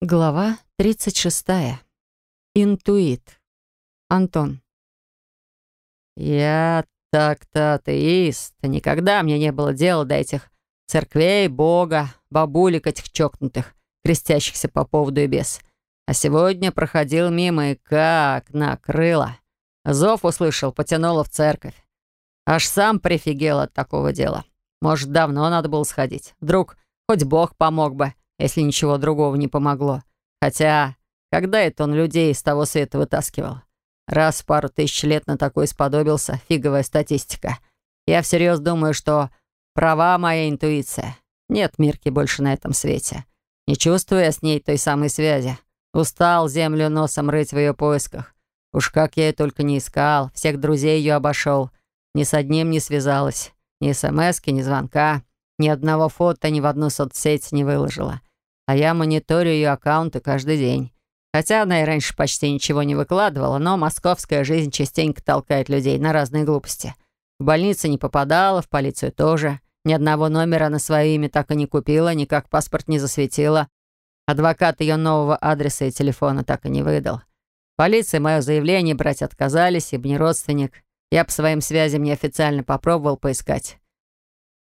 Глава 36. Интуит. Антон. «Я так-то атеист. Никогда мне не было дела до этих церквей, бога, бабулек этих чокнутых, крестящихся по поводу и без. А сегодня проходил мимо и как накрыло. Зов услышал, потянуло в церковь. Аж сам прифигел от такого дела. Может, давно надо было сходить. Вдруг хоть бог помог бы если ничего другого не помогло. Хотя, когда это он людей из того света вытаскивал? Раз в пару тысяч лет на такой сподобился, фиговая статистика. Я всерьез думаю, что права моя интуиция. Нет Мирки больше на этом свете. Не чувствую я с ней той самой связи. Устал землю носом рыть в ее поисках. Уж как я ее только не искал, всех друзей ее обошел. Ни с одним не связалась. Ни смс ни звонка. Ни одного фото ни в одну соцсеть не выложила а я мониторю ее аккаунты каждый день. Хотя она и раньше почти ничего не выкладывала, но московская жизнь частенько толкает людей на разные глупости. В больнице не попадала, в полицию тоже. Ни одного номера на свое имя так и не купила, никак паспорт не засветила. Адвокат ее нового адреса и телефона так и не выдал. Полиция мое заявление брать отказались, ибо не родственник. Я по своим связям неофициально попробовал поискать.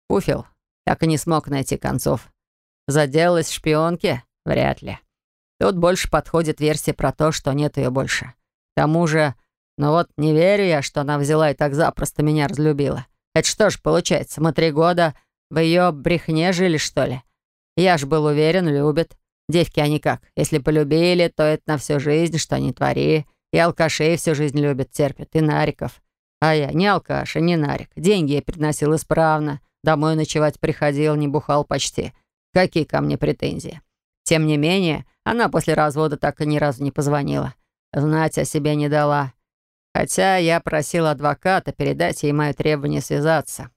Пуфил, так и не смог найти концов. Заделалась в шпионке? Вряд ли. Тут больше подходит версия про то, что нет ее больше. К тому же, ну вот не верю я, что она взяла и так запросто меня разлюбила. Это что ж получается, мы три года в ее брехне жили, что ли? Я ж был уверен, любит. Девки они как, если полюбили, то это на всю жизнь, что не твори. И алкашей всю жизнь любят, терпят, и нариков. А я не алкаш и не нарик. Деньги я приносил исправно. Домой ночевать приходил, не бухал почти. Какие ко мне претензии? Тем не менее, она после развода так и ни разу не позвонила. Знать о себе не дала. Хотя я просил адвоката передать ей мое требование связаться.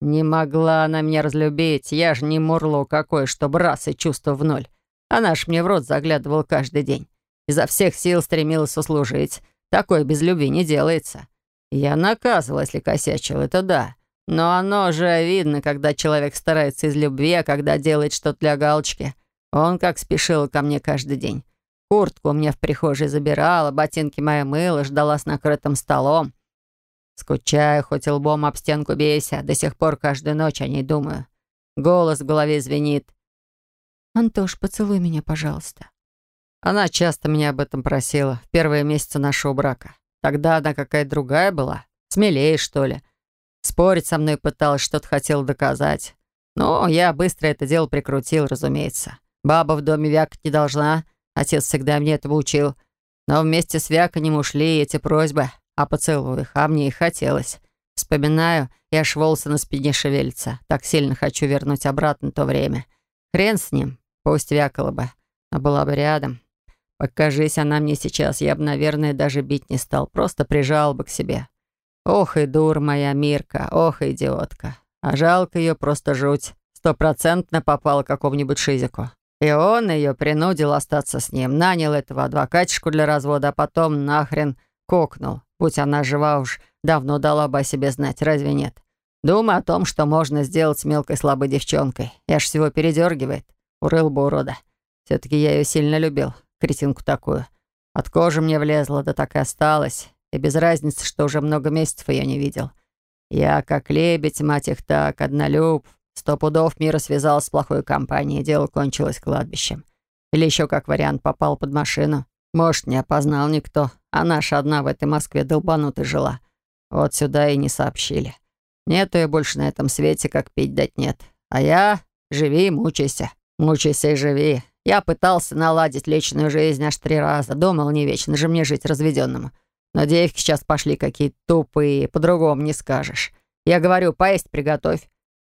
Не могла она меня разлюбить. Я же не мурло какой, чтобы раз и чувство в ноль. Она ж мне в рот заглядывала каждый день. Изо всех сил стремилась услужить. Такое без любви не делается. Я наказывал, если косячил, это да. Но оно же видно, когда человек старается из любви, а когда делает что-то для галочки. Он как спешил ко мне каждый день. Куртку мне в прихожей забирала, ботинки мои мыла, ждала с накрытым столом. Скучаю, хоть лбом об стенку бейся, до сих пор каждую ночь о ней думаю. Голос в голове звенит. «Антош, поцелуй меня, пожалуйста». Она часто меня об этом просила в первые месяцы нашего брака. Тогда она какая-то другая была, смелее, что ли. Спорить со мной пыталась, что-то хотела доказать. Но я быстро это дело прикрутил, разумеется. Баба в доме вякать не должна. Отец всегда мне этого учил. Но вместе с вяканем ушли эти просьбы о поцелуях, а мне и хотелось. Вспоминаю, и аж волосы на спине шевелятся. Так сильно хочу вернуть обратно то время. Хрен с ним, пусть вякала бы, но была бы рядом. Покажись она мне сейчас, я бы, наверное, даже бить не стал, просто прижал бы к себе. Ох и дур моя Мирка, ох идиотка. А жалко ее просто жуть. Стопроцентно попала какому-нибудь шизику. И он ее принудил остаться с ним. Нанял этого адвокатчику для развода, а потом нахрен кокнул. Будь она жива уж, давно дала бы о себе знать, разве нет? Думаю о том, что можно сделать с мелкой слабой девчонкой. Я ж всего передергивает. Урыл бы урода. Все-таки я ее сильно любил, кретинку такую. От кожи мне влезла, да так и осталась. И без разницы, что уже много месяцев ее не видел. Я, как лебедь, мать их так, однолюб, сто пудов мира связал с плохой компанией, дело кончилось кладбищем. Или еще как вариант попал под машину. Может, не опознал никто, а наша одна в этой Москве долбанутой жила. Вот сюда и не сообщили. Нету ее больше на этом свете, как пить дать нет. А я живи и мучайся. Мучайся и живи. Я пытался наладить личную жизнь аж три раза. Думал, не вечно же мне жить разведенному. Но девки сейчас пошли какие-то тупые, по-другому не скажешь. Я говорю, поесть приготовь.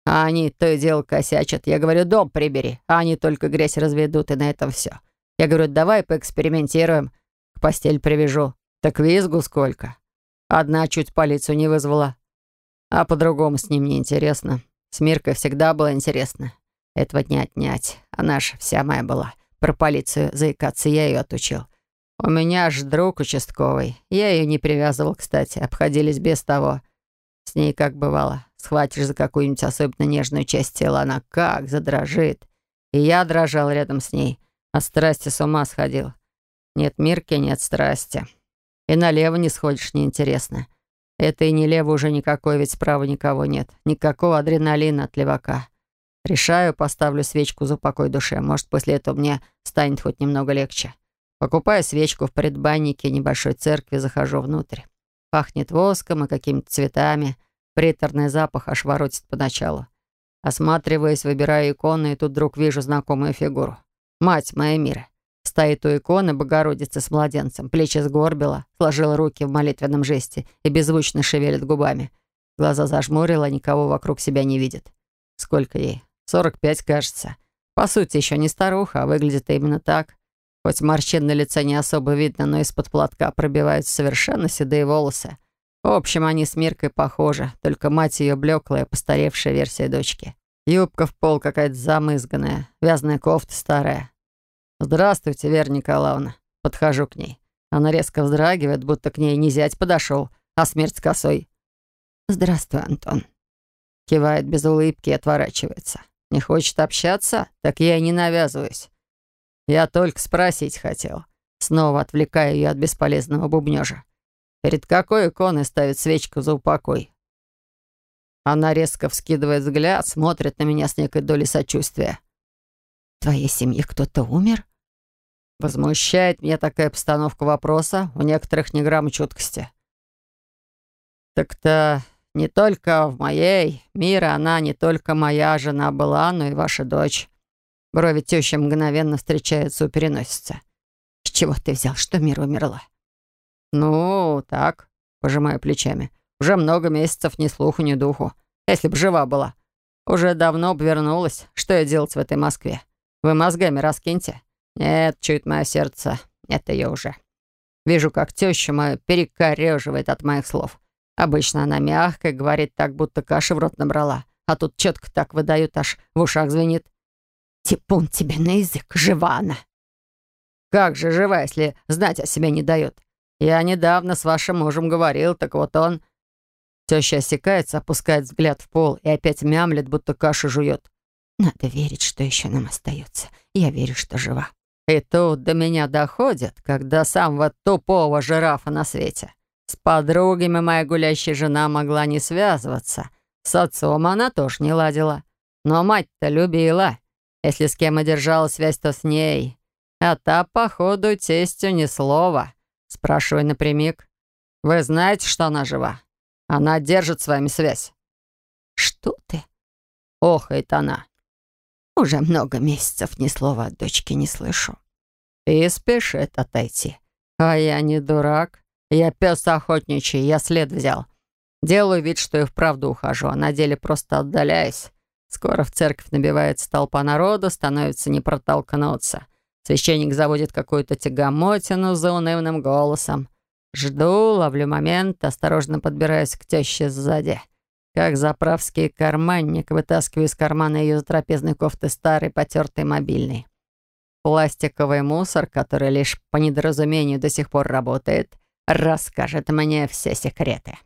А они то и дело косячат. Я говорю, дом прибери. А они только грязь разведут, и на этом все. Я говорю, давай поэкспериментируем. К постель привяжу. Так визгу сколько. Одна чуть полицию не вызвала. А по-другому с ним не интересно. С Миркой всегда было интересно. Этого не отнять. Она ж вся моя была. Про полицию заикаться я ее отучил. «У меня ж друг участковый. Я ее не привязывал, кстати. Обходились без того. С ней как бывало. Схватишь за какую-нибудь особенно нежную часть тела, она как задрожит. И я дрожал рядом с ней. От страсти с ума сходил. Нет Мирки, нет страсти. И налево не сходишь, неинтересно. Это и не лево уже никакой, ведь справа никого нет. Никакого адреналина от левака. Решаю, поставлю свечку за упокой душе. Может, после этого мне станет хоть немного легче. Покупаю свечку в предбаннике небольшой церкви, захожу внутрь. Пахнет воском и какими-то цветами. Приторный запах аж воротит поначалу. Осматриваясь, выбираю иконы, и тут вдруг вижу знакомую фигуру. Мать моя мира. Стоит у иконы Богородицы с младенцем, плечи сгорбила, сложила руки в молитвенном жесте и беззвучно шевелит губами. Глаза зажмурила, никого вокруг себя не видит. Сколько ей? Сорок пять, кажется. По сути, еще не старуха, а выглядит именно так. Хоть морщин на лице не особо видно, но из-под платка пробиваются совершенно седые волосы. В общем, они с Миркой похожи, только мать ее блеклая, постаревшая версия дочки. Юбка в пол какая-то замызганная, вязаная кофта старая. «Здравствуйте, Вера Николаевна». Подхожу к ней. Она резко вздрагивает, будто к ней не зять подошел, а смерть косой. «Здравствуй, Антон». Кивает без улыбки и отворачивается. Не хочет общаться? Так я и не навязываюсь. Я только спросить хотел. Снова отвлекаю ее от бесполезного бубнежа. Перед какой иконой ставит свечку за упокой? Она резко вскидывает взгляд, смотрит на меня с некой долей сочувствия. «В твоей семье кто-то умер?» Возмущает меня такая постановка вопроса, у некоторых не грамма чуткости. «Так-то не только в моей, Мира, она не только моя жена была, но и ваша дочь. Брови тещи мгновенно встречаются у переносицы. «С чего ты взял, что Мира умерла?» «Ну, так», — пожимаю плечами. «Уже много месяцев ни слуху, ни духу. Если б жива была. Уже давно б вернулась. Что я делать в этой Москве? Вы мозгами раскиньте. Нет, чует мое сердце. Нет ее уже. Вижу, как теща моя перекореживает от моих слов. Обычно она мягкая, говорит так, будто каши в рот набрала. А тут четко так выдают, аж в ушах звенит. Типун тебе на язык, жива она. Как же жива, если знать о себе не дает? Я недавно с вашим мужем говорил, так вот он... Теща осекается, опускает взгляд в пол и опять мямлет, будто кашу жует. Надо верить, что еще нам остается. Я верю, что жива. И тут до меня доходит, когда самого тупого жирафа на свете. С подругами моя гулящая жена могла не связываться. С отцом она тоже не ладила. Но мать-то любила. Если с кем и держала связь, то с ней. А та, походу, тестю ни слова. Спрашиваю напрямик. Вы знаете, что она жива? Она держит с вами связь. Что ты? Охает она. Уже много месяцев ни слова от дочки не слышу. И спешит отойти. А я не дурак. Я пес охотничий, я след взял. Делаю вид, что и вправду ухожу, а на деле просто отдаляюсь. Скоро в церковь набивается толпа народу, становится не протолкнуться. Священник заводит какую-то тягомотину за унывным голосом. Жду, ловлю момент, осторожно подбираюсь к теще сзади. Как заправский карманник, вытаскиваю из кармана ее затрапезной кофты старый потертый мобильный. Пластиковый мусор, который лишь по недоразумению до сих пор работает, расскажет мне все секреты.